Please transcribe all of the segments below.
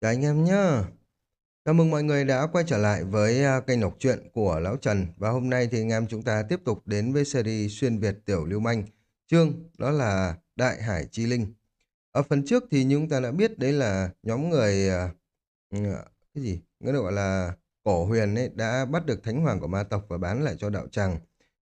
các anh em nhá. Chào mừng mọi người đã quay trở lại với à, kênh đọc truyện của Lão Trần. Và hôm nay thì anh em chúng ta tiếp tục đến với series xuyên Việt tiểu lưu manh. Chương đó là Đại Hải Chi Linh. Ở phần trước thì chúng ta đã biết đấy là nhóm người à, ừ, à, cái gì? người gọi là Cổ Huyền ấy đã bắt được thánh hoàng của ma tộc và bán lại cho đạo tràng.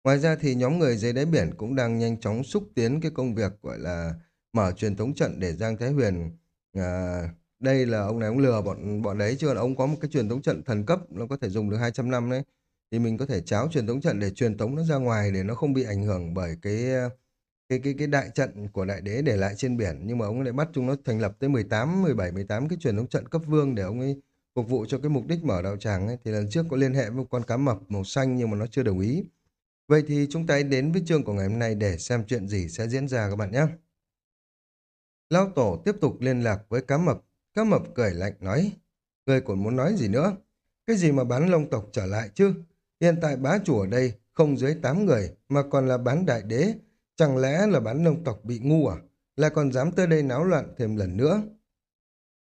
Ngoài ra thì nhóm người dưới đáy biển cũng đang nhanh chóng xúc tiến cái công việc gọi là mở truyền thống trận để Giang Thái Huyền à, đây là ông này ông lừa bọn bọn đấy, chứ còn ông có một cái truyền tống trận thần cấp nó có thể dùng được 200 năm đấy, thì mình có thể cháo truyền tống trận để truyền tống nó ra ngoài để nó không bị ảnh hưởng bởi cái cái cái cái đại trận của đại đế để lại trên biển nhưng mà ông lại bắt chúng nó thành lập tới 18 17 18 cái truyền thống trận cấp vương để ông ấy phục vụ cho cái mục đích mở đạo tràng ấy thì lần trước có liên hệ với một con cá mập màu xanh nhưng mà nó chưa đồng ý. Vậy thì chúng ta đến với chương của ngày hôm nay để xem chuyện gì sẽ diễn ra các bạn nhé. Lão Tổ tiếp tục liên lạc với cá mập Cá mập cười lạnh nói, người còn muốn nói gì nữa? Cái gì mà bán long tộc trở lại chứ? Hiện tại bá chủ ở đây không dưới 8 người mà còn là bán đại đế. Chẳng lẽ là bán long tộc bị ngu à? Là còn dám tới đây náo loạn thêm lần nữa?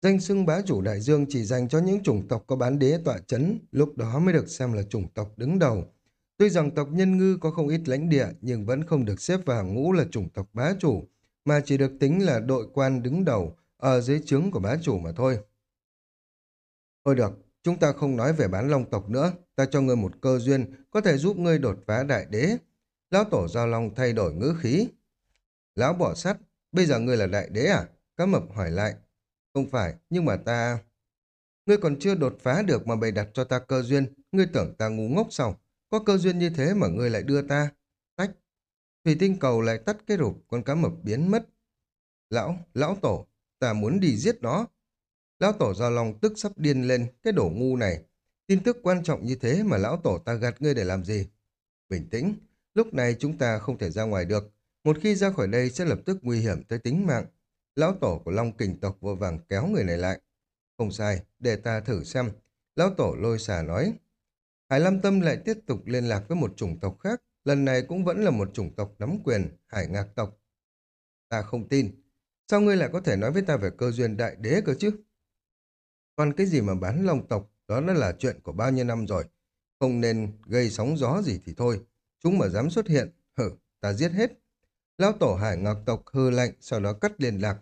Danh xưng bá chủ đại dương chỉ dành cho những chủng tộc có bán đế tọa chấn, lúc đó mới được xem là chủng tộc đứng đầu. Tuy rằng tộc nhân ngư có không ít lãnh địa nhưng vẫn không được xếp vào ngũ là chủng tộc bá chủ, mà chỉ được tính là đội quan đứng đầu, ở dưới trướng của bá chủ mà thôi. Thôi được, chúng ta không nói về bán long tộc nữa, ta cho ngươi một cơ duyên có thể giúp ngươi đột phá đại đế. Lão tổ giao long thay đổi ngữ khí. Lão bỏ sắt, bây giờ ngươi là đại đế à? Cá mập hỏi lại. Không phải, nhưng mà ta... Ngươi còn chưa đột phá được mà bày đặt cho ta cơ duyên, ngươi tưởng ta ngu ngốc sao? Có cơ duyên như thế mà ngươi lại đưa ta. Tách. Thủy tinh cầu lại tắt cái rụp, con cá mập biến mất. Lão, lão tổ, ta muốn đi giết nó. Lão tổ giao long tức sắp điên lên, cái đổ ngu này. Tin tức quan trọng như thế mà lão tổ ta gạt ngươi để làm gì? Bình tĩnh, lúc này chúng ta không thể ra ngoài được. Một khi ra khỏi đây sẽ lập tức nguy hiểm tới tính mạng. Lão tổ của Long Kình tộc vô vàng kéo người này lại. Không sai, để ta thử xem. Lão tổ lôi xà nói. Hải Lam Tâm lại tiếp tục liên lạc với một chủng tộc khác. Lần này cũng vẫn là một chủng tộc nắm quyền, hải ngạc tộc. Ta không tin, Sao ngươi lại có thể nói với ta về cơ duyên đại đế cơ chứ? Còn cái gì mà bán long tộc, đó nó là chuyện của bao nhiêu năm rồi. Không nên gây sóng gió gì thì thôi. Chúng mà dám xuất hiện, hử, ta giết hết. Lão tổ hải ngọc tộc hư lạnh, sau đó cắt liên lạc.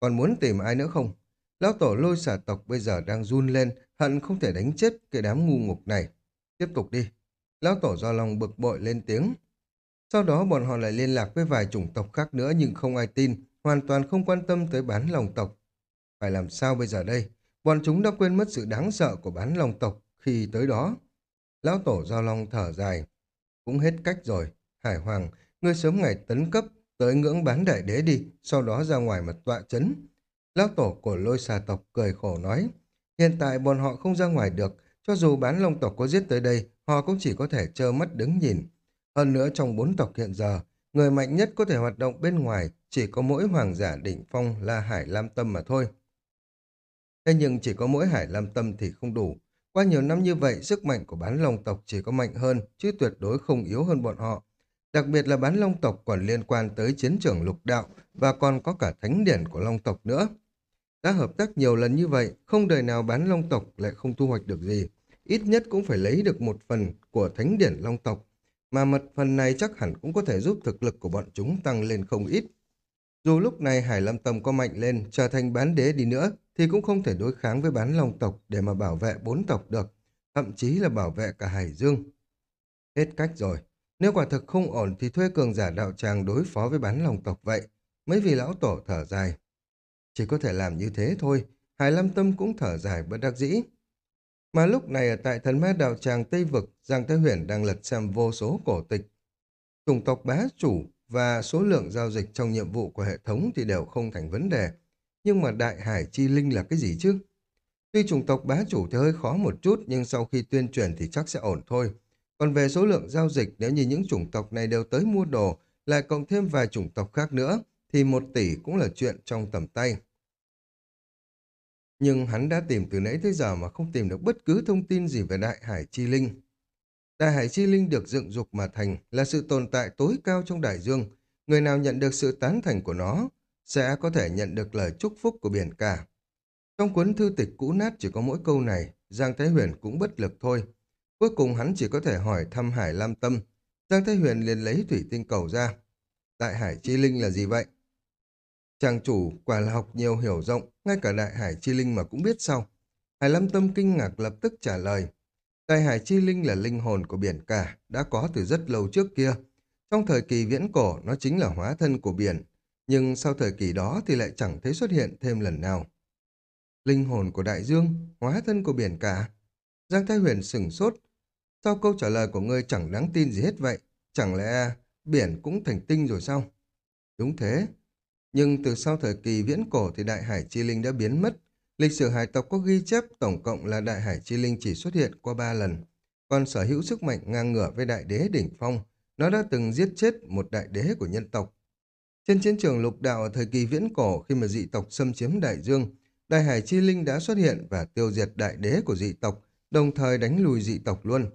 Còn muốn tìm ai nữa không? Lão tổ lôi xả tộc bây giờ đang run lên, hận không thể đánh chết cái đám ngu ngục này. Tiếp tục đi. Lão tổ do lòng bực bội lên tiếng. Sau đó bọn họ lại liên lạc với vài chủng tộc khác nữa nhưng không ai tin hoàn toàn không quan tâm tới bán lòng tộc. Phải làm sao bây giờ đây? Bọn chúng đã quên mất sự đáng sợ của bán lòng tộc khi tới đó. Lão Tổ Giao Long thở dài. Cũng hết cách rồi. Hải Hoàng, ngươi sớm ngày tấn cấp, tới ngưỡng bán đại đế đi, sau đó ra ngoài mà tọa chấn. Lão Tổ của lôi xà tộc cười khổ nói. Hiện tại bọn họ không ra ngoài được, cho dù bán long tộc có giết tới đây, họ cũng chỉ có thể trơ mắt đứng nhìn. Hơn nữa trong bốn tộc hiện giờ, người mạnh nhất có thể hoạt động bên ngoài chỉ có mỗi hoàng giả đỉnh phong là Hải Lam Tâm mà thôi. Thế nhưng chỉ có mỗi Hải Lam Tâm thì không đủ. Qua nhiều năm như vậy, sức mạnh của bán long tộc chỉ có mạnh hơn, chứ tuyệt đối không yếu hơn bọn họ. Đặc biệt là bán long tộc còn liên quan tới chiến trường lục đạo và còn có cả thánh điển của long tộc nữa. Đã hợp tác nhiều lần như vậy, không đời nào bán long tộc lại không thu hoạch được gì. Ít nhất cũng phải lấy được một phần của thánh điển long tộc, mà mật phần này chắc hẳn cũng có thể giúp thực lực của bọn chúng tăng lên không ít. Dù lúc này Hải Lâm Tâm có mạnh lên, trở thành bán đế đi nữa, thì cũng không thể đối kháng với bán long tộc để mà bảo vệ bốn tộc được, thậm chí là bảo vệ cả Hải Dương. Hết cách rồi, nếu quả thực không ổn thì thuê cường giả đạo tràng đối phó với bán long tộc vậy. Mấy vị lão tổ thở dài. Chỉ có thể làm như thế thôi, Hải Lâm Tâm cũng thở dài bất đắc dĩ. Mà lúc này ở tại thần ma đạo tràng Tây Vực, Giang Thái Huyền đang lật xem vô số cổ tịch. Chủng tộc bá chủ và số lượng giao dịch trong nhiệm vụ của hệ thống thì đều không thành vấn đề. Nhưng mà đại hải chi linh là cái gì chứ? Tuy chủng tộc bá chủ thì hơi khó một chút, nhưng sau khi tuyên truyền thì chắc sẽ ổn thôi. Còn về số lượng giao dịch, nếu như những chủng tộc này đều tới mua đồ, lại cộng thêm vài chủng tộc khác nữa, thì một tỷ cũng là chuyện trong tầm tay. Nhưng hắn đã tìm từ nãy tới giờ mà không tìm được bất cứ thông tin gì về đại hải chi linh. Đại hải chi linh được dựng dục mà thành là sự tồn tại tối cao trong đại dương. Người nào nhận được sự tán thành của nó sẽ có thể nhận được lời chúc phúc của biển cả. Trong cuốn thư tịch cũ nát chỉ có mỗi câu này, Giang Thái Huyền cũng bất lực thôi. Cuối cùng hắn chỉ có thể hỏi thăm Hải Lam Tâm. Giang Thái Huyền liền lấy thủy tinh cầu ra. Đại Hải Chi Linh là gì vậy? Chàng chủ quả là học nhiều hiểu rộng, ngay cả Đại Hải Chi Linh mà cũng biết sao. Hải Lam Tâm kinh ngạc lập tức trả lời. Đại Hải Chi Linh là linh hồn của biển cả, đã có từ rất lâu trước kia. Trong thời kỳ viễn cổ, nó chính là hóa thân của biển. Nhưng sau thời kỳ đó thì lại chẳng thấy xuất hiện thêm lần nào. Linh hồn của đại dương, hóa thân của biển cả. Giang Thái Huyền sửng sốt. Sau câu trả lời của ngươi chẳng đáng tin gì hết vậy? Chẳng lẽ biển cũng thành tinh rồi sao? Đúng thế. Nhưng từ sau thời kỳ viễn cổ thì đại hải chi linh đã biến mất. Lịch sử hải tộc có ghi chép tổng cộng là đại hải chi linh chỉ xuất hiện qua ba lần. Còn sở hữu sức mạnh ngang ngửa với đại đế đỉnh phong, nó đã từng giết chết một đại đế của nhân tộc. Trên chiến trường lục đạo ở thời kỳ viễn cổ khi mà dị tộc xâm chiếm đại dương, đại hải chi linh đã xuất hiện và tiêu diệt đại đế của dị tộc, đồng thời đánh lùi dị tộc luôn.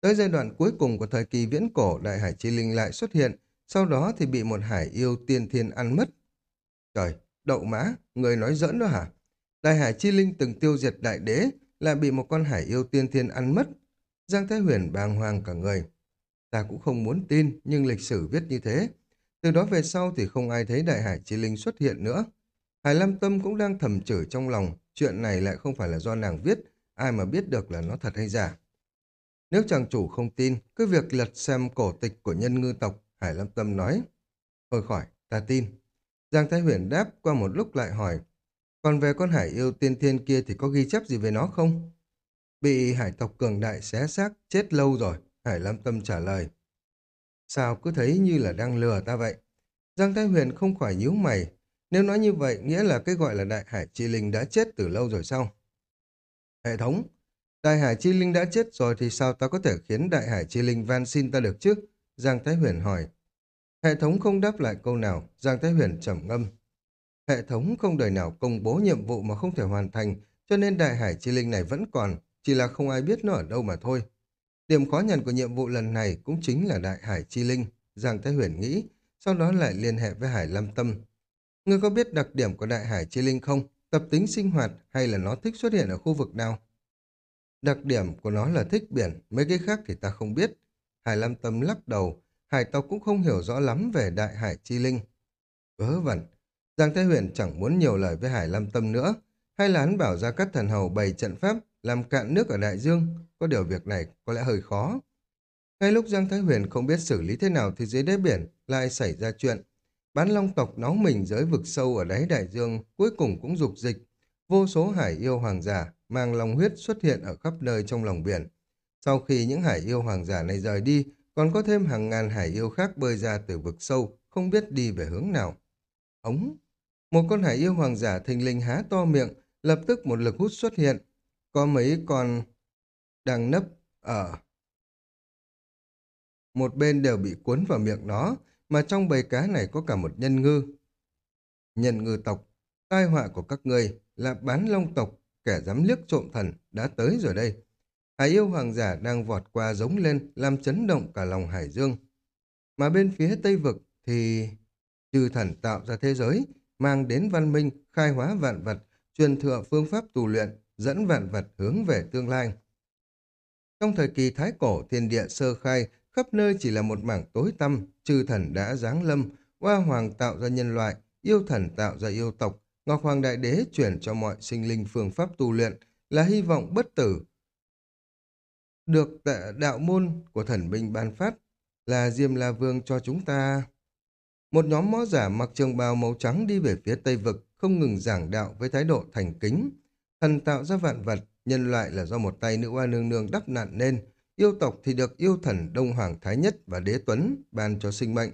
Tới giai đoạn cuối cùng của thời kỳ viễn cổ, đại hải chi linh lại xuất hiện, sau đó thì bị một hải yêu tiên thiên ăn mất. Trời, đậu mã, người nói giỡn đó hả? Đại hải chi linh từng tiêu diệt đại đế, lại bị một con hải yêu tiên thiên ăn mất. Giang Thái Huyền bàng hoàng cả người. Ta cũng không muốn tin, nhưng lịch sử viết như thế. Từ đó về sau thì không ai thấy đại hải chi linh xuất hiện nữa. Hải Lam Tâm cũng đang thầm chửi trong lòng, chuyện này lại không phải là do nàng viết, ai mà biết được là nó thật hay giả. Nếu chàng chủ không tin, cứ việc lật xem cổ tịch của nhân ngư tộc, Hải Lam Tâm nói. Thôi khỏi, ta tin. Giang Thái Huyền đáp qua một lúc lại hỏi. Còn về con hải yêu tiên thiên kia thì có ghi chép gì về nó không? Bị hải tộc cường đại xé xác, chết lâu rồi, Hải Lam Tâm trả lời. Sao cứ thấy như là đang lừa ta vậy? Giang Thái Huyền không khỏi nhíu mày. Nếu nói như vậy, nghĩa là cái gọi là đại hải chi linh đã chết từ lâu rồi sao? Hệ thống, đại hải chi linh đã chết rồi thì sao ta có thể khiến đại hải chi linh van xin ta được chứ? Giang Thái Huyền hỏi. Hệ thống không đáp lại câu nào, Giang Thái Huyền trầm ngâm. Hệ thống không đời nào công bố nhiệm vụ mà không thể hoàn thành, cho nên đại hải chi linh này vẫn còn, chỉ là không ai biết nó ở đâu mà thôi. Điểm khó nhằn của nhiệm vụ lần này cũng chính là đại hải chi linh, Giang Thái Huyền nghĩ, sau đó lại liên hệ với Hải Lam Tâm. Ngươi có biết đặc điểm của đại hải chi linh không? Tập tính sinh hoạt hay là nó thích xuất hiện ở khu vực nào? Đặc điểm của nó là thích biển, mấy cái khác thì ta không biết. Hải Lam Tâm lắc đầu, hải tộc cũng không hiểu rõ lắm về đại hải chi linh. Vớ vẩn, Giang Thái Huyền chẳng muốn nhiều lời với Hải Lam Tâm nữa, hay là hắn bảo ra các thần hầu bày trận pháp làm cạn nước ở đại dương, có điều việc này có lẽ hơi khó. Ngay lúc Giang Thái Huyền không biết xử lý thế nào thì dưới đáy biển lại xảy ra chuyện. Bán long tộc nóng mình dưới vực sâu ở đáy đại dương cuối cùng cũng dục dịch. Vô số hải yêu hoàng giả mang lòng huyết xuất hiện ở khắp nơi trong lòng biển. Sau khi những hải yêu hoàng giả này rời đi, còn có thêm hàng ngàn hải yêu khác bơi ra từ vực sâu, không biết đi về hướng nào. Ống! Một con hải yêu hoàng giả thình linh há to miệng, lập tức một lực hút xuất hiện. Có mấy con đang nấp ở một bên đều bị cuốn vào miệng nó, mà trong bầy cá này có cả một nhân ngư. Nhân ngư tộc, tai họa của các người là bán long tộc, kẻ dám liếc trộm thần, đã tới rồi đây. Hải yêu hoàng giả đang vọt qua giống lên, làm chấn động cả lòng hải dương. Mà bên phía tây vực thì trừ thần tạo ra thế giới, mang đến văn minh, khai hóa vạn vật, truyền thừa phương pháp tu luyện, dẫn vạn vật hướng về tương lai. Trong thời kỳ thái cổ thiên địa sơ khai, khắp nơi chỉ là một mảng tối tăm, chư thần đã giáng lâm, hoa hoàng tạo ra nhân loại, yêu thần tạo ra yêu tộc, Ngọc Hoàng Đại Đế chuyển cho mọi sinh linh phương pháp tu luyện là hy vọng bất tử. Được đạo môn của thần binh ban phát là Diêm La Vương cho chúng ta. Một nhóm mõ giả mặc trường bào màu trắng đi về phía Tây Vực, không ngừng giảng đạo với thái độ thành kính. Thần tạo ra vạn vật, nhân loại là do một tay nữ oa nương nương đắp nạn nên, yêu tộc thì được yêu thần Đông Hoàng Thái Nhất và Đế Tuấn ban cho sinh mệnh.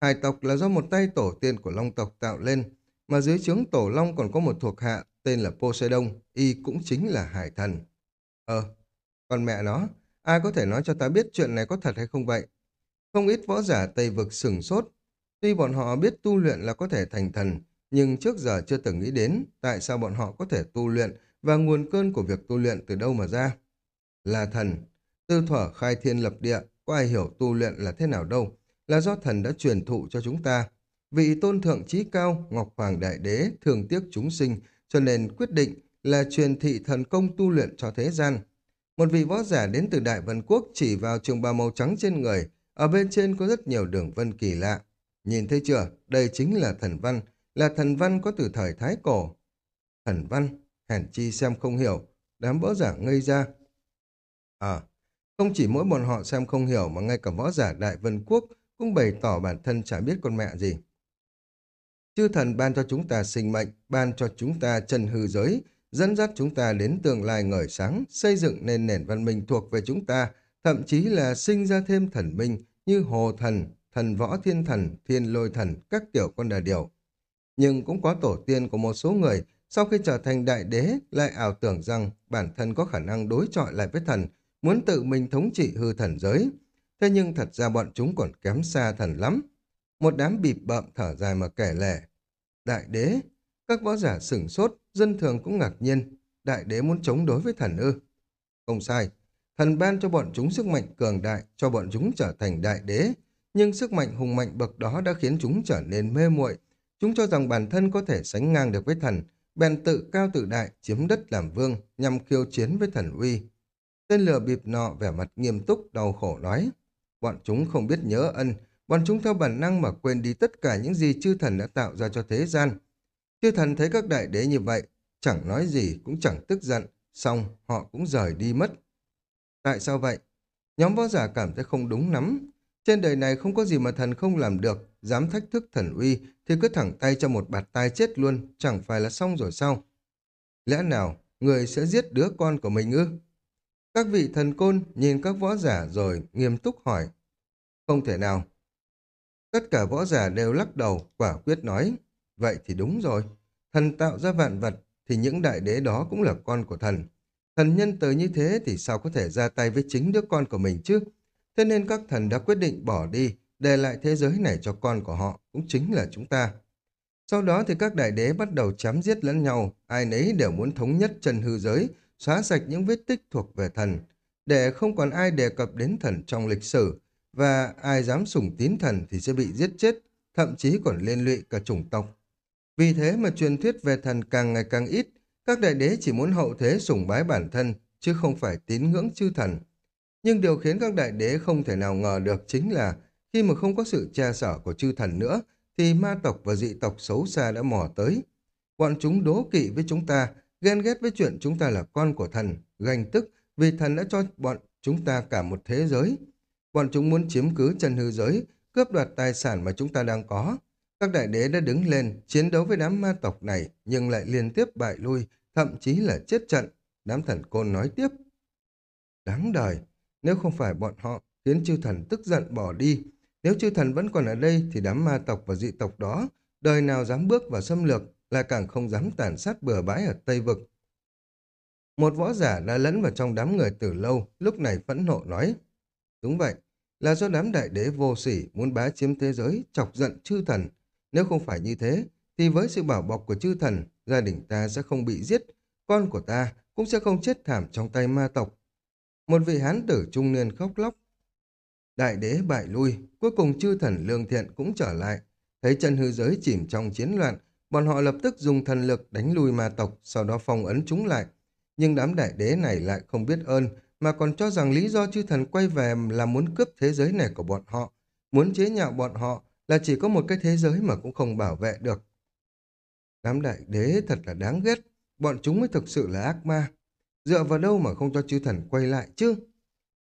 Hải tộc là do một tay tổ tiên của Long tộc tạo lên, mà dưới trướng Tổ Long còn có một thuộc hạ tên là Poseidon, y cũng chính là hải thần. Ờ, còn mẹ nó, ai có thể nói cho ta biết chuyện này có thật hay không vậy? Không ít võ giả Tây Vực sừng sốt. Tuy bọn họ biết tu luyện là có thể thành thần, nhưng trước giờ chưa từng nghĩ đến tại sao bọn họ có thể tu luyện và nguồn cơn của việc tu luyện từ đâu mà ra. Là thần, tư thuở khai thiên lập địa, có ai hiểu tu luyện là thế nào đâu, là do thần đã truyền thụ cho chúng ta. Vị tôn thượng trí cao, Ngọc Hoàng Đại Đế, thường tiếc chúng sinh, cho nên quyết định là truyền thị thần công tu luyện cho thế gian. Một vị võ giả đến từ Đại Vân Quốc chỉ vào trường bào màu trắng trên người, ở bên trên có rất nhiều đường vân kỳ lạ. Nhìn thấy chưa, đây chính là thần văn, là thần văn có từ thời Thái Cổ. Thần văn, hèn chi xem không hiểu, đám võ giả ngây ra. À, không chỉ mỗi bọn họ xem không hiểu mà ngay cả võ giả Đại Vân Quốc cũng bày tỏ bản thân chả biết con mẹ gì. Chư thần ban cho chúng ta sinh mệnh, ban cho chúng ta chân hư giới, dẫn dắt chúng ta đến tương lai ngời sáng, xây dựng nên nền văn minh thuộc về chúng ta, thậm chí là sinh ra thêm thần minh như hồ thần, thần võ thiên thần, thiên lôi thần, các tiểu con đà điểu. Nhưng cũng có tổ tiên của một số người sau khi trở thành đại đế lại ảo tưởng rằng bản thân có khả năng đối chọi lại với thần, muốn tự mình thống trị hư thần giới. Thế nhưng thật ra bọn chúng còn kém xa thần lắm. Một đám bịp bợm thở dài mà kể lể. Đại đế, các võ giả sửng sốt, dân thường cũng ngạc nhiên. Đại đế muốn chống đối với thần ư. Không sai, thần ban cho bọn chúng sức mạnh cường đại, cho bọn chúng trở thành đại đế. Nhưng sức mạnh hùng mạnh bậc đó đã khiến chúng trở nên mê muội. Chúng cho rằng bản thân có thể sánh ngang được với thần, bèn tự cao tự đại, chiếm đất làm vương, nhằm khiêu chiến với thần uy. Tên lừa bịp nọ vẻ mặt nghiêm túc, đau khổ nói. Bọn chúng không biết nhớ ân, bọn chúng theo bản năng mà quên đi tất cả những gì chư thần đã tạo ra cho thế gian. Chư thần thấy các đại đế như vậy, chẳng nói gì cũng chẳng tức giận, xong họ cũng rời đi mất. Tại sao vậy? Nhóm võ giả cảm thấy không đúng lắm. Trên đời này không có gì mà thần không làm được, dám thách thức thần uy thì cứ thẳng tay cho một bạt tai chết luôn, chẳng phải là xong rồi sao? Lẽ nào người sẽ giết đứa con của mình ư? Các vị thần côn nhìn các võ giả rồi nghiêm túc hỏi. Không thể nào. Tất cả võ giả đều lắc đầu, quả quyết nói. Vậy thì đúng rồi. Thần tạo ra vạn vật thì những đại đế đó cũng là con của thần. Thần nhân tới như thế thì sao có thể ra tay với chính đứa con của mình chứ? Thế nên các thần đã quyết định bỏ đi, để lại thế giới này cho con của họ, cũng chính là chúng ta. Sau đó thì các đại đế bắt đầu chém giết lẫn nhau, ai nấy đều muốn thống nhất chân hư giới, xóa sạch những vết tích thuộc về thần, để không còn ai đề cập đến thần trong lịch sử, và ai dám sủng tín thần thì sẽ bị giết chết, thậm chí còn liên lụy cả chủng tộc. Vì thế mà truyền thuyết về thần càng ngày càng ít, các đại đế chỉ muốn hậu thế sủng bái bản thân, chứ không phải tín ngưỡng chư thần. Nhưng điều khiến các đại đế không thể nào ngờ được chính là khi mà không có sự che sở của chư thần nữa, thì ma tộc và dị tộc xấu xa đã mò tới. Bọn chúng đố kỵ với chúng ta, ghen ghét với chuyện chúng ta là con của thần, ganh tức vì thần đã cho bọn chúng ta cả một thế giới. Bọn chúng muốn chiếm cứ chân hư giới, cướp đoạt tài sản mà chúng ta đang có. Các đại đế đã đứng lên, chiến đấu với đám ma tộc này, nhưng lại liên tiếp bại lui, thậm chí là chết trận. Đám thần côn nói tiếp. Đáng đời, nếu không phải bọn họ khiến chư thần tức giận bỏ đi, nếu chư thần vẫn còn ở đây thì đám ma tộc và dị tộc đó, đời nào dám bước vào xâm lược, là càng không dám tàn sát bừa bãi ở Tây Vực. Một võ giả đã lẫn vào trong đám người từ lâu, lúc này phẫn nộ nói. Đúng vậy, là do đám đại đế vô sỉ muốn bá chiếm thế giới, chọc giận chư thần. Nếu không phải như thế, thì với sự bảo bọc của chư thần, gia đình ta sẽ không bị giết, con của ta cũng sẽ không chết thảm trong tay ma tộc. Một vị hán tử trung niên khóc lóc. Đại đế bại lui, cuối cùng chư thần lương thiện cũng trở lại. Thấy chân hư giới chìm trong chiến loạn, bọn họ lập tức dùng thần lực đánh lui ma tộc, sau đó phong ấn chúng lại. Nhưng đám đại đế này lại không biết ơn, mà còn cho rằng lý do chư thần quay về là muốn cướp thế giới này của bọn họ, muốn chế nhạo bọn họ là chỉ có một cái thế giới mà cũng không bảo vệ được. Đám đại đế thật là đáng ghét, bọn chúng mới thực sự là ác ma. Dựa vào đâu mà không cho chư thần quay lại chứ?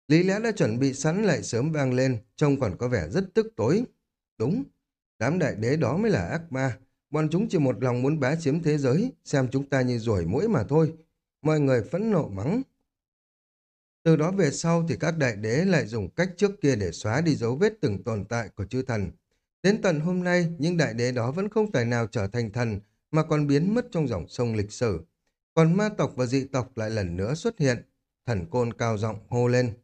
Lý lẽ đã chuẩn bị sẵn lại sớm vang lên, trông còn có vẻ rất tức tối. Đúng, đám đại đế đó mới là ác ma. Bọn chúng chỉ một lòng muốn bá chiếm thế giới, xem chúng ta như ruồi mũi mà thôi. Mọi người phẫn nộ mắng. Từ đó về sau thì các đại đế lại dùng cách trước kia để xóa đi dấu vết từng tồn tại của chư thần. Đến tận hôm nay, những đại đế đó vẫn không tài nào trở thành thần, mà còn biến mất trong dòng sông lịch sử. Còn ma tộc và dị tộc lại lần nữa xuất hiện. Thần côn cao giọng hô lên.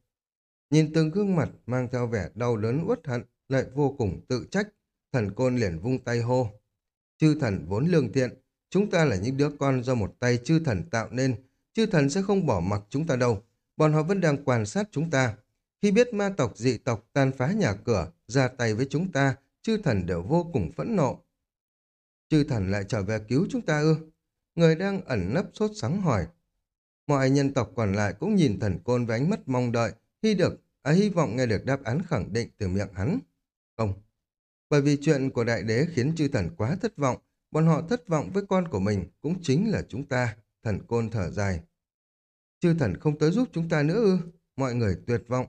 Nhìn từng gương mặt mang theo vẻ đau đớn uất hận, lại vô cùng tự trách, thần côn liền vung tay hô. Chư thần vốn lương thiện, chúng ta là những đứa con do một tay chư thần tạo nên, chư thần sẽ không bỏ mặc chúng ta đâu, bọn họ vẫn đang quan sát chúng ta. Khi biết ma tộc dị tộc tan phá nhà cửa, ra tay với chúng ta, chư thần đều vô cùng phẫn nộ. Chư thần lại trở về cứu chúng ta ư? Người đang ẩn nấp sốt sắng hỏi. Mọi nhân tộc còn lại cũng nhìn thần côn với ánh mắt mong đợi, hy được, à, hy vọng nghe được đáp án khẳng định từ miệng hắn. Không. Bởi vì chuyện của đại đế khiến chư thần quá thất vọng, bọn họ thất vọng với con của mình cũng chính là chúng ta, thần côn thở dài. Chư thần không tới giúp chúng ta nữa ư, mọi người tuyệt vọng.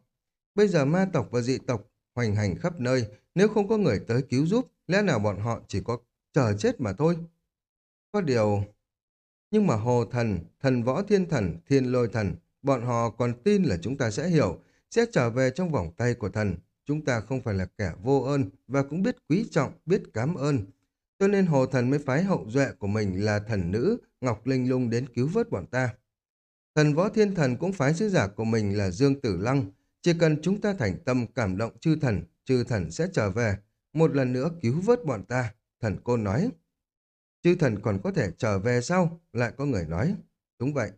Bây giờ ma tộc và dị tộc hoành hành khắp nơi, nếu không có người tới cứu giúp, lẽ nào bọn họ chỉ có chờ chết mà thôi. Có điều... Nhưng mà hồ thần, thần võ thiên thần, thiên lôi thần, bọn họ còn tin là chúng ta sẽ hiểu, sẽ trở về trong vòng tay của thần. Chúng ta không phải là kẻ vô ơn và cũng biết quý trọng, biết cảm ơn. Cho nên hồ thần mới phái hậu duệ của mình là thần nữ Ngọc Linh Lung đến cứu vớt bọn ta. Thần võ thiên thần cũng phái sứ giả của mình là Dương Tử Lăng. Chỉ cần chúng ta thành tâm cảm động chư thần, chư thần sẽ trở về. Một lần nữa cứu vớt bọn ta, thần cô nói. Chư thần còn có thể trở về sau, lại có người nói. Đúng vậy,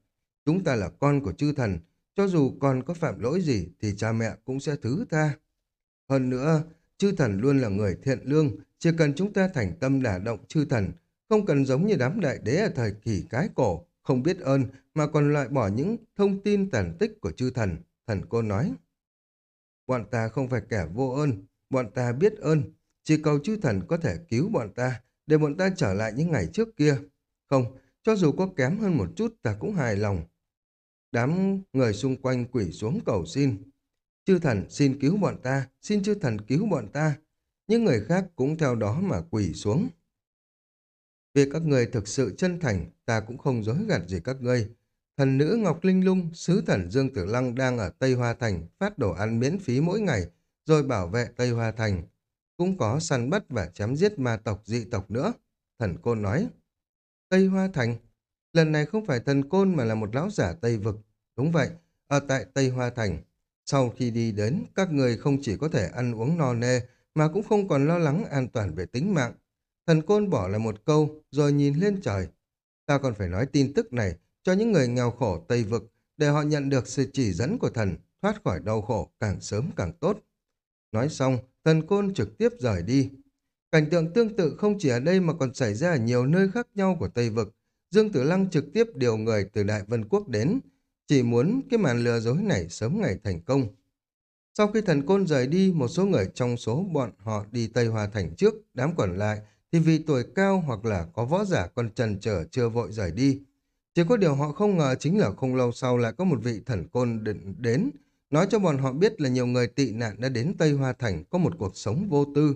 chúng ta là con của chư thần, cho dù còn có phạm lỗi gì thì cha mẹ cũng sẽ thứ tha. Hơn nữa, chư thần luôn là người thiện lương, chỉ cần chúng ta thành tâm đả động chư thần, không cần giống như đám đại đế ở thời kỳ cái cổ, không biết ơn mà còn loại bỏ những thông tin tàn tích của chư thần, thần cô nói. Bọn ta không phải kẻ vô ơn, bọn ta biết ơn, chỉ cầu chư thần có thể cứu bọn ta, để bọn ta trở lại những ngày trước kia. Không, cho dù có kém hơn một chút ta cũng hài lòng. Đám người xung quanh quỷ xuống cầu xin. Chư thần xin cứu bọn ta, xin chư thần cứu bọn ta. Những người khác cũng theo đó mà quỷ xuống. Vì các người thực sự chân thành, ta cũng không dối gạt gì các ngươi. Thần nữ Ngọc Linh Lung, sứ thần Dương Tử Lăng đang ở Tây Hoa Thành phát đồ ăn miễn phí mỗi ngày, rồi bảo vệ Tây Hoa Thành. Cũng có săn bắt và chém giết ma tộc dị tộc nữa. Thần Côn nói. Tây Hoa Thành? Lần này không phải thần Côn mà là một lão giả Tây Vực. Đúng vậy, ở tại Tây Hoa Thành. Sau khi đi đến, các người không chỉ có thể ăn uống no nê, mà cũng không còn lo lắng an toàn về tính mạng. Thần Côn bỏ lại một câu, rồi nhìn lên trời. Ta còn phải nói tin tức này cho những người nghèo khổ Tây Vực, để họ nhận được sự chỉ dẫn của thần, thoát khỏi đau khổ càng sớm càng tốt. Nói xong, thần Côn trực tiếp rời đi. Cảnh tượng tương tự không chỉ ở đây mà còn xảy ra ở nhiều nơi khác nhau của Tây Vực. Dương Tử Lăng trực tiếp điều người từ Đại Vân Quốc đến, chỉ muốn cái màn lừa dối này sớm ngày thành công. Sau khi thần côn rời đi, một số người trong số bọn họ đi Tây Hòa Thành trước, đám còn lại thì vì tuổi cao hoặc là có võ giả còn trần trở chưa vội rời đi. Chỉ có điều họ không ngờ chính là không lâu sau lại có một vị thần côn định đến, nói cho bọn họ biết là nhiều người tị nạn đã đến Tây Hoa Thành có một cuộc sống vô tư.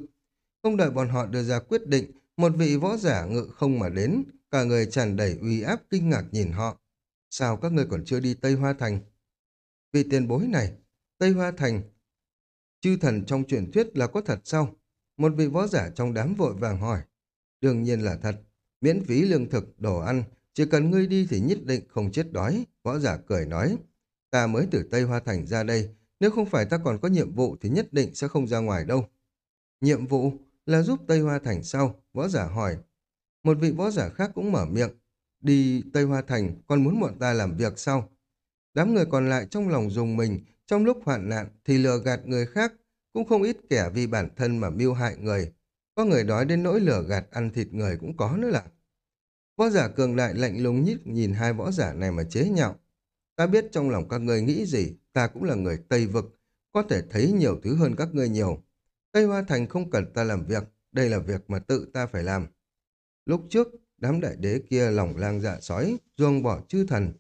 Không đợi bọn họ đưa ra quyết định, một vị võ giả ngự không mà đến, cả người tràn đầy uy áp kinh ngạc nhìn họ. Sao các người còn chưa đi Tây Hoa Thành? Vì tiền bối này, Tây Hoa Thành, chư thần trong truyền thuyết là có thật sao? Một vị võ giả trong đám vội vàng hỏi. Đương nhiên là thật, miễn phí lương thực, đồ ăn, chỉ cần ngươi đi thì nhất định không chết đói. Võ giả cười nói, ta mới từ Tây Hoa Thành ra đây, nếu không phải ta còn có nhiệm vụ thì nhất định sẽ không ra ngoài đâu. Nhiệm vụ là giúp Tây Hoa Thành sau, võ giả hỏi. Một vị võ giả khác cũng mở miệng, đi Tây Hoa Thành còn muốn bọn ta làm việc sau. Đám người còn lại trong lòng dùng mình, trong lúc hoạn nạn thì lừa gạt người khác, cũng không ít kẻ vì bản thân mà mưu hại người. Có người đói đến nỗi lừa gạt ăn thịt người cũng có nữa là. Võ giả cường đại lạnh lùng nhít nhìn hai võ giả này mà chế nhạo. Ta biết trong lòng các ngươi nghĩ gì, ta cũng là người Tây Vực, có thể thấy nhiều thứ hơn các ngươi nhiều. Tây Hoa Thành không cần ta làm việc, đây là việc mà tự ta phải làm. Lúc trước, đám đại đế kia lòng lang dạ sói, ruông bỏ chư thần.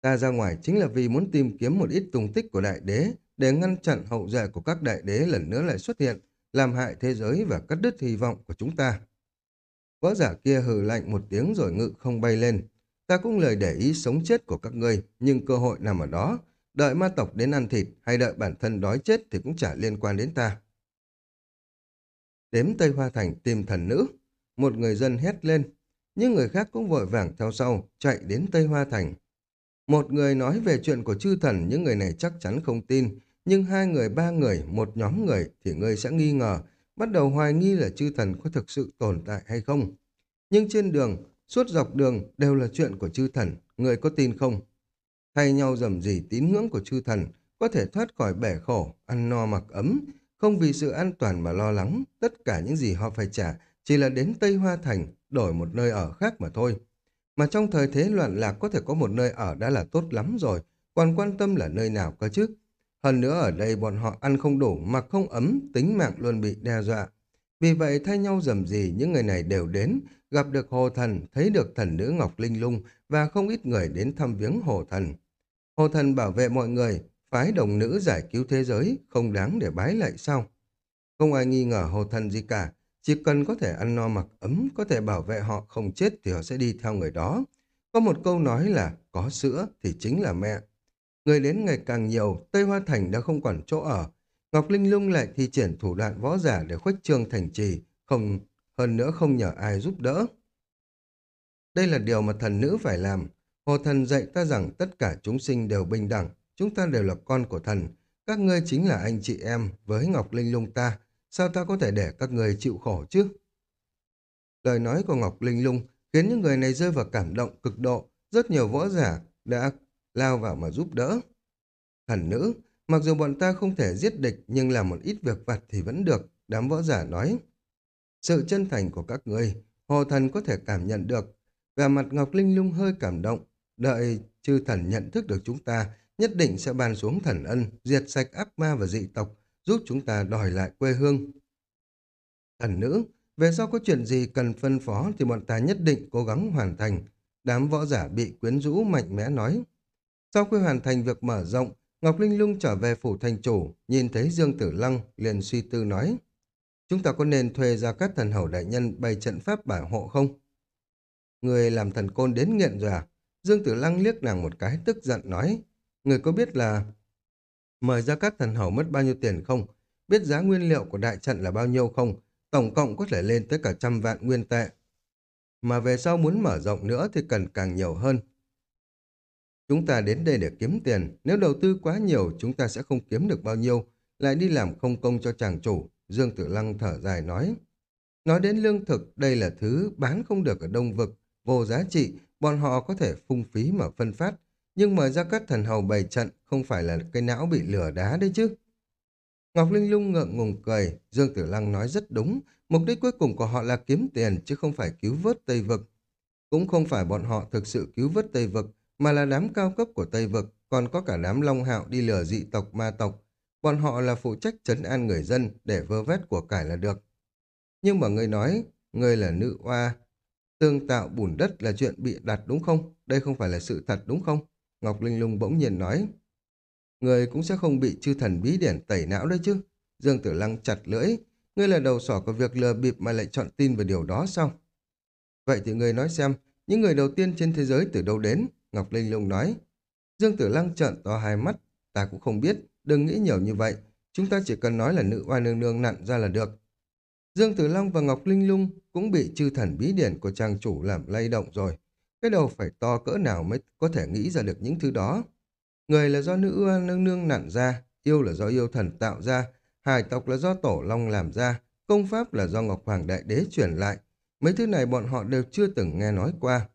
Ta ra ngoài chính là vì muốn tìm kiếm một ít tung tích của đại đế, để ngăn chặn hậu duệ của các đại đế lần nữa lại xuất hiện, làm hại thế giới và cắt đứt hy vọng của chúng ta. Võ giả kia hừ lạnh một tiếng rồi ngự không bay lên. Ta cũng lời để ý sống chết của các ngươi, nhưng cơ hội nằm ở đó. Đợi ma tộc đến ăn thịt hay đợi bản thân đói chết thì cũng chả liên quan đến ta. Đếm Tây Hoa Thành tìm thần nữ. Một người dân hét lên. Nhưng người khác cũng vội vàng theo sau, chạy đến Tây Hoa Thành. Một người nói về chuyện của chư thần, những người này chắc chắn không tin. Nhưng hai người, ba người, một nhóm người thì ngươi sẽ nghi ngờ, bắt đầu hoài nghi là chư thần có thực sự tồn tại hay không. Nhưng trên đường, suốt dọc đường đều là chuyện của chư thần, người có tin không? Thay nhau dầm gì tín ngưỡng của chư thần, có thể thoát khỏi bể khổ, ăn no mặc ấm, không vì sự an toàn mà lo lắng, tất cả những gì họ phải trả chỉ là đến Tây Hoa Thành, đổi một nơi ở khác mà thôi. Mà trong thời thế loạn lạc có thể có một nơi ở đã là tốt lắm rồi, còn quan tâm là nơi nào cơ chứ. Hơn nữa ở đây bọn họ ăn không đủ, mặc không ấm, tính mạng luôn bị đe dọa. Vì vậy thay nhau dầm gì những người này đều đến, gặp được hồ thần, thấy được thần nữ Ngọc Linh Lung và không ít người đến thăm viếng hồ thần. Hồ thần bảo vệ mọi người, phái đồng nữ giải cứu thế giới, không đáng để bái lại sao? Không ai nghi ngờ hồ thần gì cả, chỉ cần có thể ăn no mặc ấm, có thể bảo vệ họ không chết thì họ sẽ đi theo người đó. Có một câu nói là có sữa thì chính là mẹ. Người đến ngày càng nhiều, Tây Hoa Thành đã không còn chỗ ở. Ngọc Linh Lung lại thi triển thủ đoạn võ giả để khuếch trương thành trì, không hơn nữa không nhờ ai giúp đỡ. Đây là điều mà thần nữ phải làm. Hồ thần dạy ta rằng tất cả chúng sinh đều bình đẳng, chúng ta đều là con của thần. Các ngươi chính là anh chị em với Ngọc Linh Lung ta, sao ta có thể để các ngươi chịu khổ chứ? Lời nói của Ngọc Linh Lung khiến những người này rơi vào cảm động cực độ, rất nhiều võ giả đã lao vào mà giúp đỡ. Thần nữ, mặc dù bọn ta không thể giết địch nhưng làm một ít việc vặt thì vẫn được, đám võ giả nói. Sự chân thành của các người, hồ thần có thể cảm nhận được. Và mặt Ngọc Linh Lung hơi cảm động, đợi chư thần nhận thức được chúng ta, nhất định sẽ ban xuống thần ân, diệt sạch ác ma và dị tộc, giúp chúng ta đòi lại quê hương. Thần nữ, về sau có chuyện gì cần phân phó thì bọn ta nhất định cố gắng hoàn thành. Đám võ giả bị quyến rũ mạnh mẽ nói. Sau khi hoàn thành việc mở rộng, Ngọc Linh Lung trở về phủ thành chủ, nhìn thấy Dương Tử Lăng, liền suy tư nói. Chúng ta có nên thuê ra các thần hầu đại nhân bày trận pháp bảo hộ không? Người làm thần côn đến nghiện rồi à? Dương Tử Lăng liếc nàng một cái tức giận nói. Người có biết là mời ra các thần hầu mất bao nhiêu tiền không? Biết giá nguyên liệu của đại trận là bao nhiêu không? Tổng cộng có thể lên tới cả trăm vạn nguyên tệ. Mà về sau muốn mở rộng nữa thì cần càng nhiều hơn. Chúng ta đến đây để kiếm tiền, nếu đầu tư quá nhiều chúng ta sẽ không kiếm được bao nhiêu, lại đi làm không công cho chàng chủ, Dương Tử Lăng thở dài nói. Nói đến lương thực, đây là thứ bán không được ở Đông Vực, vô giá trị, bọn họ có thể phung phí mà phân phát, nhưng mời ra các thần hầu bày trận không phải là cái não bị lửa đá đấy chứ. Ngọc Linh Lung ngượng ngùng cười, Dương Tử Lăng nói rất đúng, mục đích cuối cùng của họ là kiếm tiền chứ không phải cứu vớt Tây Vực. Cũng không phải bọn họ thực sự cứu vớt Tây Vực, mà là đám cao cấp của Tây Vực, còn có cả đám Long Hạo đi lừa dị tộc ma tộc. Bọn họ là phụ trách chấn an người dân để vơ vét của cải là được. Nhưng mà người nói, người là nữ oa, tương tạo bùn đất là chuyện bị đặt đúng không? Đây không phải là sự thật đúng không? Ngọc Linh Lung bỗng nhiên nói. Người cũng sẽ không bị chư thần bí điển tẩy não đấy chứ. Dương Tử Lăng chặt lưỡi. Ngươi là đầu sỏ của việc lừa bịp mà lại chọn tin vào điều đó sao? Vậy thì người nói xem, những người đầu tiên trên thế giới từ đâu đến? Ngọc Linh Lung nói. Dương Tử Lăng trợn to hai mắt. Ta cũng không biết, đừng nghĩ nhiều như vậy. Chúng ta chỉ cần nói là nữ oai nương nương nặn ra là được. Dương Tử Long và Ngọc Linh Lung cũng bị chư thần bí điển của trang chủ làm lay động rồi. Cái đầu phải to cỡ nào mới có thể nghĩ ra được những thứ đó. Người là do nữ oai nương nương nặn ra, yêu là do yêu thần tạo ra, hải tộc là do tổ long làm ra, công pháp là do Ngọc Hoàng Đại Đế truyền lại. Mấy thứ này bọn họ đều chưa từng nghe nói qua.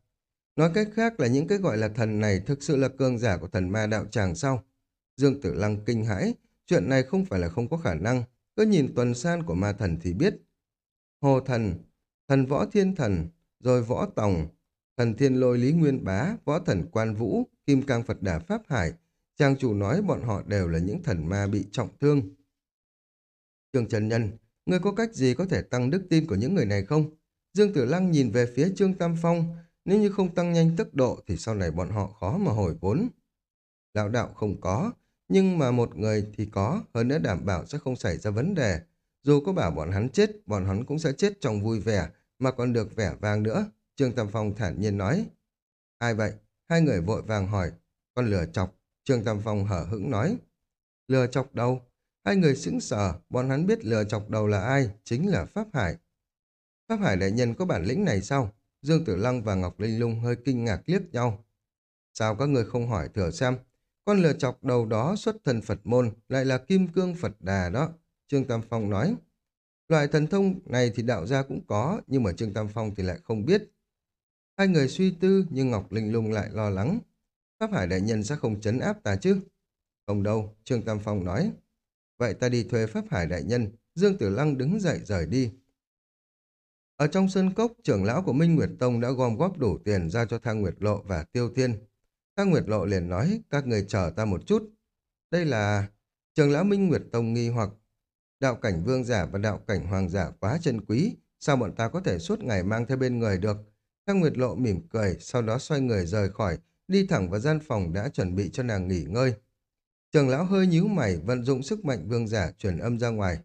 Nói cách khác là những cái gọi là thần này thực sự là cường giả của thần ma đạo tràng sau. Dương Tử Lăng kinh hãi, chuyện này không phải là không có khả năng, cứ nhìn tuần san của ma thần thì biết. Hồ thần, thần võ thiên thần, rồi võ tòng, thần thiên lôi lý nguyên bá, võ thần quan vũ, kim cang Phật đà Pháp Hải. Trang chủ nói bọn họ đều là những thần ma bị trọng thương. Trương Trần Nhân, người có cách gì có thể tăng đức tin của những người này không? Dương Tử Lăng nhìn về phía Trương Tam Phong, nếu như không tăng nhanh tốc độ thì sau này bọn họ khó mà hồi vốn. Lão đạo không có, nhưng mà một người thì có, hơn nữa đảm bảo sẽ không xảy ra vấn đề. Dù có bảo bọn hắn chết, bọn hắn cũng sẽ chết trong vui vẻ, mà còn được vẻ vang nữa. Trương Tam Phong thản nhiên nói. Ai vậy? Hai người vội vàng hỏi. Con lừa chọc. Trương Tam Phong hở hững nói. Lừa chọc đâu? Hai người sững sờ, bọn hắn biết lừa chọc đầu là ai, chính là Pháp Hải. Pháp Hải đại nhân có bản lĩnh này sao? Dương Tử Lăng và Ngọc Linh Lung hơi kinh ngạc liếc nhau. Sao các người không hỏi thử xem? Con lừa chọc đầu đó xuất thần Phật môn, lại là kim cương Phật đà đó. Trương Tam Phong nói. Loại thần thông này thì đạo gia cũng có, nhưng mà Trương Tam Phong thì lại không biết. Hai người suy tư, nhưng Ngọc Linh Lung lại lo lắng. Pháp Hải Đại Nhân sẽ không chấn áp ta chứ? Không đâu, Trương Tam Phong nói. Vậy ta đi thuê Pháp Hải Đại Nhân. Dương Tử Lăng đứng dậy rời đi. Ở trong sân cốc, trưởng lão của Minh Nguyệt Tông đã gom góp đủ tiền ra cho Thang Nguyệt Lộ và Tiêu Thiên. Thang Nguyệt Lộ liền nói, các người chờ ta một chút. Đây là... Trưởng lão Minh Nguyệt Tông nghi hoặc đạo cảnh vương giả và đạo cảnh hoàng giả quá chân quý, sao bọn ta có thể suốt ngày mang theo bên người được? Thang Nguyệt Lộ mỉm cười, sau đó xoay người rời khỏi, đi thẳng vào gian phòng đã chuẩn bị cho nàng nghỉ ngơi. Trường lão hơi nhíu mày, vận dụng sức mạnh vương giả truyền âm ra ngoài.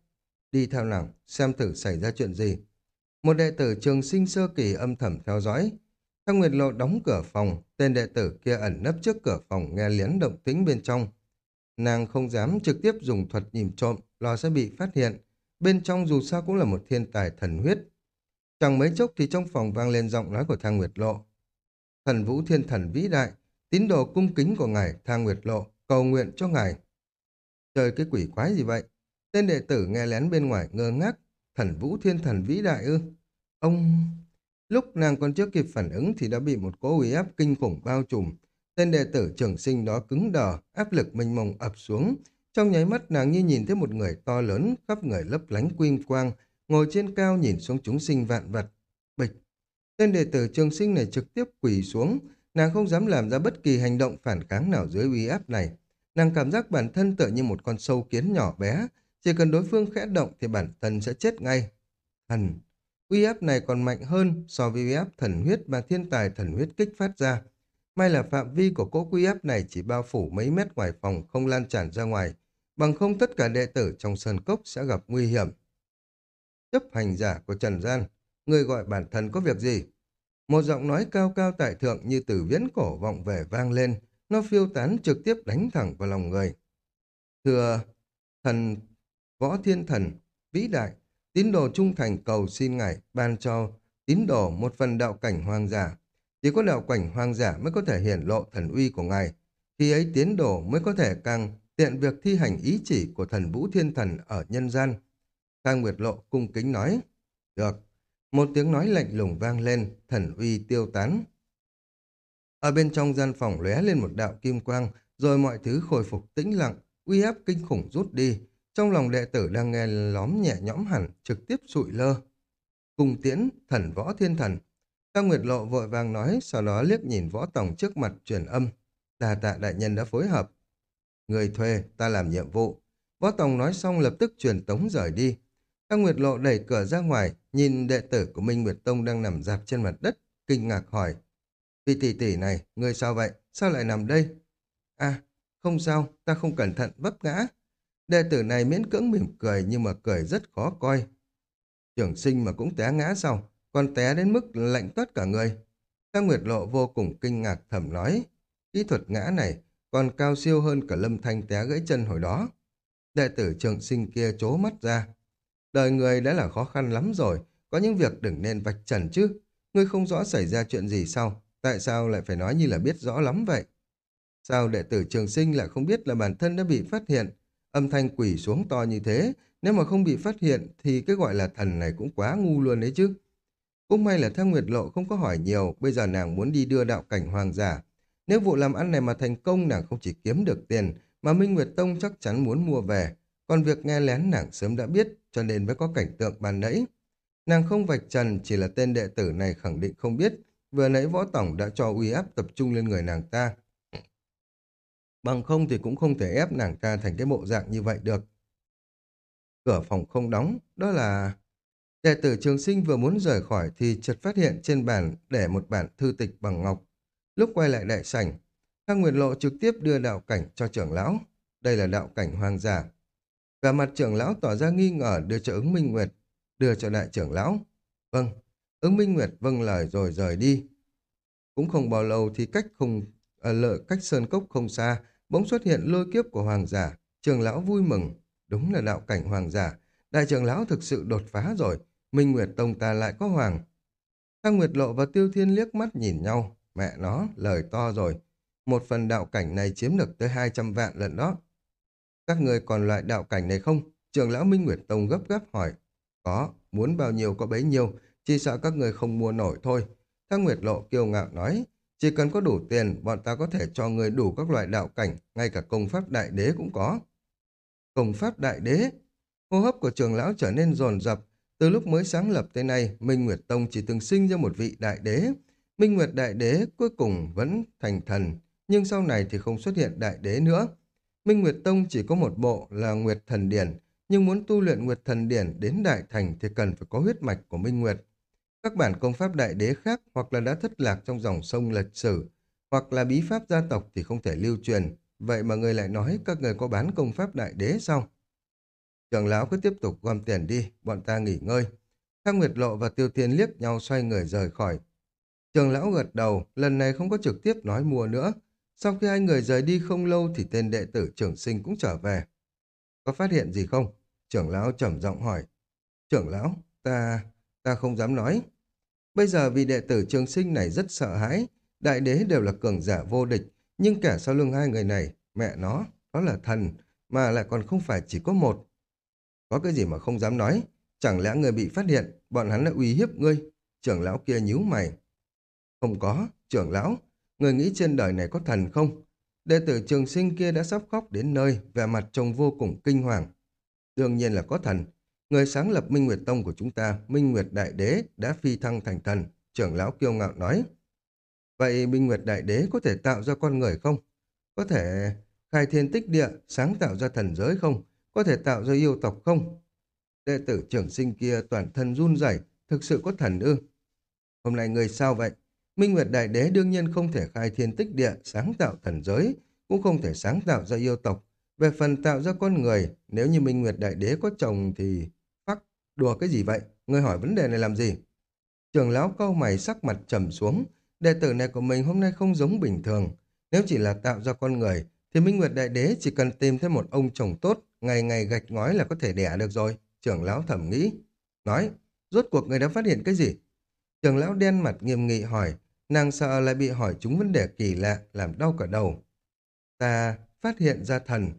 Đi theo nàng, xem thử xảy ra chuyện gì. Một đệ tử trường sinh sơ kỳ âm thầm theo dõi. Thang Nguyệt Lộ đóng cửa phòng, tên đệ tử kia ẩn nấp trước cửa phòng nghe lén động tĩnh bên trong. Nàng không dám trực tiếp dùng thuật nhìn trộm, lo sẽ bị phát hiện. Bên trong dù sao cũng là một thiên tài thần huyết. Chẳng mấy chốc thì trong phòng vang lên giọng nói của Thang Nguyệt Lộ. Thần vũ thiên thần vĩ đại, tín đồ cung kính của ngài Thang Nguyệt Lộ, cầu nguyện cho ngài. Trời cái quỷ quái gì vậy? Tên đệ tử nghe lén bên ngoài ngơ ngác, thần vũ thiên thần vĩ đại ư? Ông... Lúc nàng còn chưa kịp phản ứng thì đã bị một cỗ uy áp kinh khủng bao trùm. Tên đệ tử trường sinh đó cứng đờ, áp lực mênh mông ập xuống. Trong nháy mắt nàng như nhìn thấy một người to lớn, khắp người lấp lánh quyên quang, ngồi trên cao nhìn xuống chúng sinh vạn vật. Bịch! Tên đệ tử trường sinh này trực tiếp quỳ xuống, nàng không dám làm ra bất kỳ hành động phản kháng nào dưới uy áp này. Nàng cảm giác bản thân tựa như một con sâu kiến nhỏ bé, chỉ cần đối phương khẽ động thì bản thân sẽ chết ngay. Thần! Uy áp này còn mạnh hơn so với uy áp thần huyết mà thiên tài thần huyết kích phát ra. May là phạm vi của cỗ uy áp này chỉ bao phủ mấy mét ngoài phòng không lan tràn ra ngoài, bằng không tất cả đệ tử trong sơn cốc sẽ gặp nguy hiểm. Chấp hành giả của Trần Gian, người gọi bản thân có việc gì? Một giọng nói cao cao tại thượng như từ viễn cổ vọng về vang lên, nó phiêu tán trực tiếp đánh thẳng vào lòng người. Thưa thần võ thiên thần, vĩ đại, tín đồ trung thành cầu xin ngài ban cho tín đồ một phần đạo cảnh hoang giả. Chỉ có đạo cảnh hoang giả mới có thể hiển lộ thần uy của ngài. Khi ấy tiến đồ mới có thể càng tiện việc thi hành ý chỉ của thần vũ thiên thần ở nhân gian. Khang Nguyệt Lộ cung kính nói, được. Một tiếng nói lạnh lùng vang lên, thần uy tiêu tán. Ở bên trong gian phòng lóe lên một đạo kim quang, rồi mọi thứ khôi phục tĩnh lặng, uy áp kinh khủng rút đi. Trong lòng đệ tử đang nghe lóm nhẹ nhõm hẳn, trực tiếp sụi lơ. Cùng tiễn, thần võ thiên thần. Cao Nguyệt Lộ vội vàng nói, sau đó liếc nhìn võ tổng trước mặt truyền âm. Đà tạ đại nhân đã phối hợp. Người thuê, ta làm nhiệm vụ. Võ tổng nói xong lập tức truyền tống rời đi. Cao Nguyệt Lộ đẩy cửa ra ngoài, nhìn đệ tử của Minh Nguyệt Tông đang nằm dạp trên mặt đất, kinh ngạc hỏi. Vị tỷ tỷ này, người sao vậy? Sao lại nằm đây? À, không sao, ta không cẩn thận vấp ngã. Đệ tử này miễn cưỡng mỉm cười nhưng mà cười rất khó coi. Trưởng sinh mà cũng té ngã sau Còn té đến mức lạnh toát cả người. Các Nguyệt Lộ vô cùng kinh ngạc thầm nói. Kỹ thuật ngã này còn cao siêu hơn cả lâm thanh té gãy chân hồi đó. Đệ tử trường sinh kia chố mắt ra. Đời người đã là khó khăn lắm rồi, có những việc đừng nên vạch trần chứ. Ngươi không rõ xảy ra chuyện gì sao? Tại sao lại phải nói như là biết rõ lắm vậy? Sao đệ tử trường sinh lại không biết là bản thân đã bị phát hiện? Âm thanh quỷ xuống to như thế, nếu mà không bị phát hiện thì cái gọi là thần này cũng quá ngu luôn đấy chứ. Cũng may là Thang Nguyệt Lộ không có hỏi nhiều, bây giờ nàng muốn đi đưa đạo cảnh hoàng giả. Nếu vụ làm ăn này mà thành công nàng không chỉ kiếm được tiền, mà Minh Nguyệt Tông chắc chắn muốn mua về. Còn việc nghe lén nàng sớm đã biết, cho nên mới có cảnh tượng bàn nãy. Nàng không vạch trần, chỉ là tên đệ tử này khẳng định không biết, vừa nãy võ tổng đã cho uy áp tập trung lên người nàng ta. Bằng không thì cũng không thể ép nàng ta thành cái bộ dạng như vậy được. Cửa phòng không đóng, đó là... Đệ tử trường sinh vừa muốn rời khỏi thì chợt phát hiện trên bàn để một bản thư tịch bằng ngọc. Lúc quay lại đại sảnh, Thang Nguyệt Lộ trực tiếp đưa đạo cảnh cho trưởng lão. Đây là đạo cảnh hoàng giả. Cả mặt trưởng lão tỏ ra nghi ngờ đưa cho ứng Minh Nguyệt, đưa cho đại trưởng lão. Vâng, ứng Minh Nguyệt vâng lời rồi rời đi. Cũng không bao lâu thì cách không à, lợi cách sơn cốc không xa, bỗng xuất hiện lôi kiếp của hoàng giả. Trường lão vui mừng, đúng là đạo cảnh hoàng giả. Đại trưởng lão thực sự đột phá rồi, Minh Nguyệt Tông ta lại có hoàng. Thăng Nguyệt Lộ và Tiêu Thiên liếc mắt nhìn nhau, mẹ nó, lời to rồi. Một phần đạo cảnh này chiếm được tới 200 vạn lần đó. Các người còn loại đạo cảnh này không? Trường lão Minh Nguyệt Tông gấp gáp hỏi. Có, muốn bao nhiêu có bấy nhiêu, chỉ sợ các người không mua nổi thôi. Thăng Nguyệt Lộ kiêu ngạo nói, chỉ cần có đủ tiền, bọn ta có thể cho người đủ các loại đạo cảnh, ngay cả công pháp đại đế cũng có. Công pháp đại đế? Hô hấp của trường lão trở nên rồn rập. Từ lúc mới sáng lập tới nay, Minh Nguyệt Tông chỉ từng sinh ra một vị đại đế. Minh Nguyệt đại đế cuối cùng vẫn thành thần, nhưng sau này thì không xuất hiện đại đế nữa. Minh Nguyệt Tông chỉ có một bộ là Nguyệt Thần Điển, nhưng muốn tu luyện Nguyệt Thần Điển đến đại thành thì cần phải có huyết mạch của Minh Nguyệt. Các bản công pháp đại đế khác hoặc là đã thất lạc trong dòng sông lịch sử, hoặc là bí pháp gia tộc thì không thể lưu truyền. Vậy mà người lại nói các người có bán công pháp đại đế sao? Trưởng lão cứ tiếp tục gom tiền đi, bọn ta nghỉ ngơi. Thác Nguyệt Lộ và Tiêu Thiên liếc nhau xoay người rời khỏi. Trường lão gật đầu, lần này không có trực tiếp nói mua nữa. Sau khi hai người rời đi không lâu thì tên đệ tử trưởng sinh cũng trở về. Có phát hiện gì không? Trưởng lão trầm giọng hỏi. Trưởng lão, ta, ta không dám nói. Bây giờ vì đệ tử trường sinh này rất sợ hãi. Đại đế đều là cường giả vô địch, nhưng kẻ sau lưng hai người này, mẹ nó, đó là thần, mà lại còn không phải chỉ có một. Có cái gì mà không dám nói? Chẳng lẽ người bị phát hiện, bọn hắn đã uy hiếp ngươi? Trưởng lão kia nhíu mày. Không có, trưởng lão, người nghĩ trên đời này có thần không? Đệ tử trường sinh kia đã sắp khóc đến nơi, vẻ mặt trông vô cùng kinh hoàng. Đương nhiên là có thần. Người sáng lập Minh Nguyệt Tông của chúng ta, Minh Nguyệt Đại Đế, đã phi thăng thành thần. Trưởng lão kiêu ngạo nói. Vậy Minh Nguyệt Đại Đế có thể tạo ra con người không? Có thể khai thiên tích địa, sáng tạo ra thần giới không? Có thể tạo ra yêu tộc không? Đệ tử trưởng sinh kia toàn thân run rẩy, thực sự có thần ư? Hôm nay người sao vậy? Minh Nguyệt Đại Đế đương nhiên không thể khai thiên tích địa, sáng tạo thần giới, cũng không thể sáng tạo ra yêu tộc. Về phần tạo ra con người, nếu như Minh Nguyệt Đại Đế có chồng thì... Đùa cái gì vậy? Người hỏi vấn đề này làm gì? Trường lão câu mày sắc mặt trầm xuống. Đệ tử này của mình hôm nay không giống bình thường. Nếu chỉ là tạo ra con người, thì Minh Nguyệt Đại Đế chỉ cần tìm thêm một ông chồng tốt, ngày ngày gạch ngói là có thể đẻ được rồi. Trưởng lão thẩm nghĩ. Nói, rốt cuộc người đã phát hiện cái gì? Trưởng lão đen mặt nghiêm nghị hỏi, nàng sợ lại bị hỏi chúng vấn đề kỳ lạ, làm đau cả đầu. Ta phát hiện ra thần.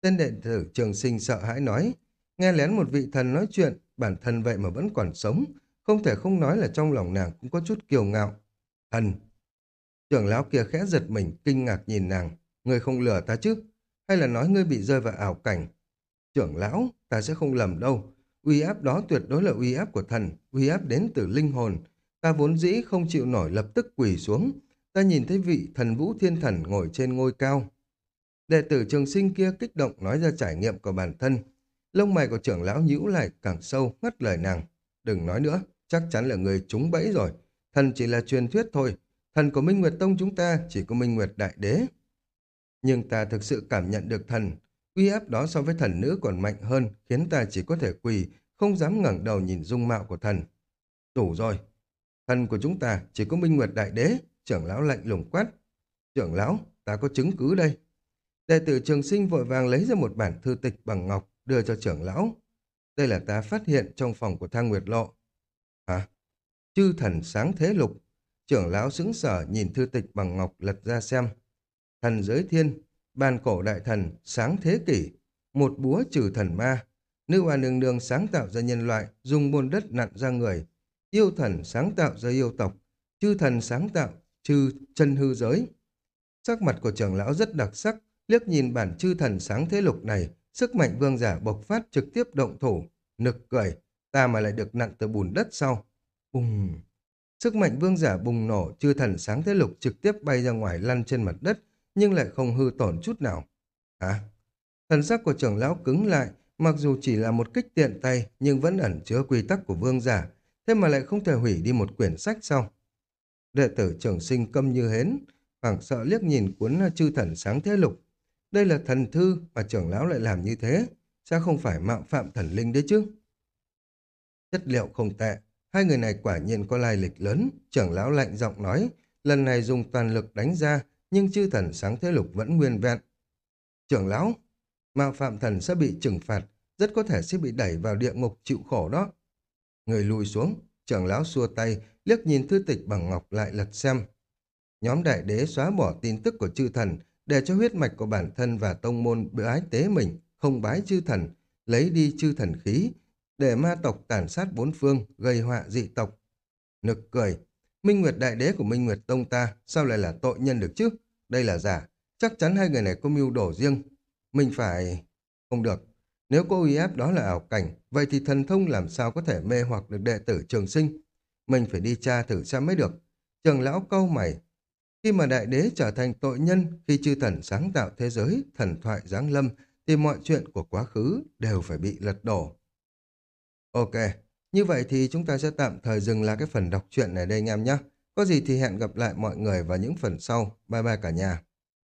Tên đệ tử trường sinh sợ hãi nói, nghe lén một vị thần nói chuyện, bản thân vậy mà vẫn còn sống, không thể không nói là trong lòng nàng cũng có chút kiêu ngạo. Thần. Trưởng lão kia khẽ giật mình, kinh ngạc nhìn nàng. Ngươi không lừa ta chứ? Hay là nói ngươi bị rơi vào ảo cảnh? Trưởng lão, ta sẽ không lầm đâu. Uy áp đó tuyệt đối là uy áp của thần, uy áp đến từ linh hồn. Ta vốn dĩ không chịu nổi lập tức quỳ xuống. Ta nhìn thấy vị thần vũ thiên thần ngồi trên ngôi cao. Đệ tử trường sinh kia kích động nói ra trải nghiệm của bản thân. Lông mày của trưởng lão nhíu lại càng sâu, ngắt lời nàng. Đừng nói nữa, chắc chắn là người trúng bẫy rồi. Thần chỉ là truyền thuyết thôi. Thần của Minh Nguyệt Tông chúng ta chỉ có Minh Nguyệt Đại Đế. Nhưng ta thực sự cảm nhận được thần. Uy áp đó so với thần nữ còn mạnh hơn, khiến ta chỉ có thể quỳ, không dám ngẩng đầu nhìn dung mạo của thần. Đủ rồi. Thần của chúng ta chỉ có Minh Nguyệt Đại Đế, trưởng lão lạnh lùng quát. Trưởng lão, ta có chứng cứ đây. Đệ tử trường sinh vội vàng lấy ra một bản thư tịch bằng ngọc đưa cho trưởng lão. Đây là ta phát hiện trong phòng của thang Nguyệt Lộ. Hả? Chư thần sáng thế lục. Trưởng lão xứng sở nhìn thư tịch bằng ngọc lật ra xem. Thần giới thiên, bàn cổ đại thần, sáng thế kỷ, một búa trừ thần ma. Nữ hoa nương nương sáng tạo ra nhân loại, dùng buôn đất nặn ra người. Yêu thần sáng tạo ra yêu tộc, chư thần sáng tạo, chư chân hư giới. Sắc mặt của trưởng lão rất đặc sắc, liếc nhìn bản chư thần sáng thế lục này, sức mạnh vương giả bộc phát trực tiếp động thủ, nực cười, ta mà lại được nặn từ bùn đất sau. Bùng! Sức mạnh vương giả bùng nổ, chư thần sáng thế lục trực tiếp bay ra ngoài lăn trên mặt đất, nhưng lại không hư tổn chút nào. Hả? Thần sắc của trưởng lão cứng lại, mặc dù chỉ là một kích tiện tay, nhưng vẫn ẩn chứa quy tắc của vương giả, thế mà lại không thể hủy đi một quyển sách sau. Đệ tử trưởng sinh câm như hến, hoảng sợ liếc nhìn cuốn chư thần sáng thế lục. Đây là thần thư mà trưởng lão lại làm như thế, sao không phải mạo phạm thần linh đấy chứ? Chất liệu không tệ, hai người này quả nhiên có lai lịch lớn, trưởng lão lạnh giọng nói, lần này dùng toàn lực đánh ra, nhưng chư thần sáng thế lục vẫn nguyên vẹn. Trưởng lão, mạo phạm thần sẽ bị trừng phạt, rất có thể sẽ bị đẩy vào địa ngục chịu khổ đó. Người lùi xuống, trưởng lão xua tay, liếc nhìn thư tịch bằng ngọc lại lật xem. Nhóm đại đế xóa bỏ tin tức của chư thần, để cho huyết mạch của bản thân và tông môn bái tế mình, không bái chư thần, lấy đi chư thần khí, để ma tộc tàn sát bốn phương, gây họa dị tộc. Nực cười, Minh Nguyệt đại đế của Minh Nguyệt Tông ta, sao lại là tội nhân được chứ? Đây là giả, chắc chắn hai người này có mưu đổ riêng. Mình phải... Không được, Nếu cô uy áp đó là ảo cảnh, vậy thì thần thông làm sao có thể mê hoặc được đệ tử trường sinh? Mình phải đi tra thử xem mới được. Trường lão câu mày. Khi mà đại đế trở thành tội nhân, khi chư thần sáng tạo thế giới, thần thoại giáng lâm, thì mọi chuyện của quá khứ đều phải bị lật đổ. Ok, như vậy thì chúng ta sẽ tạm thời dừng lại cái phần đọc truyện này đây anh em nhé. Có gì thì hẹn gặp lại mọi người vào những phần sau. Bye bye cả nhà.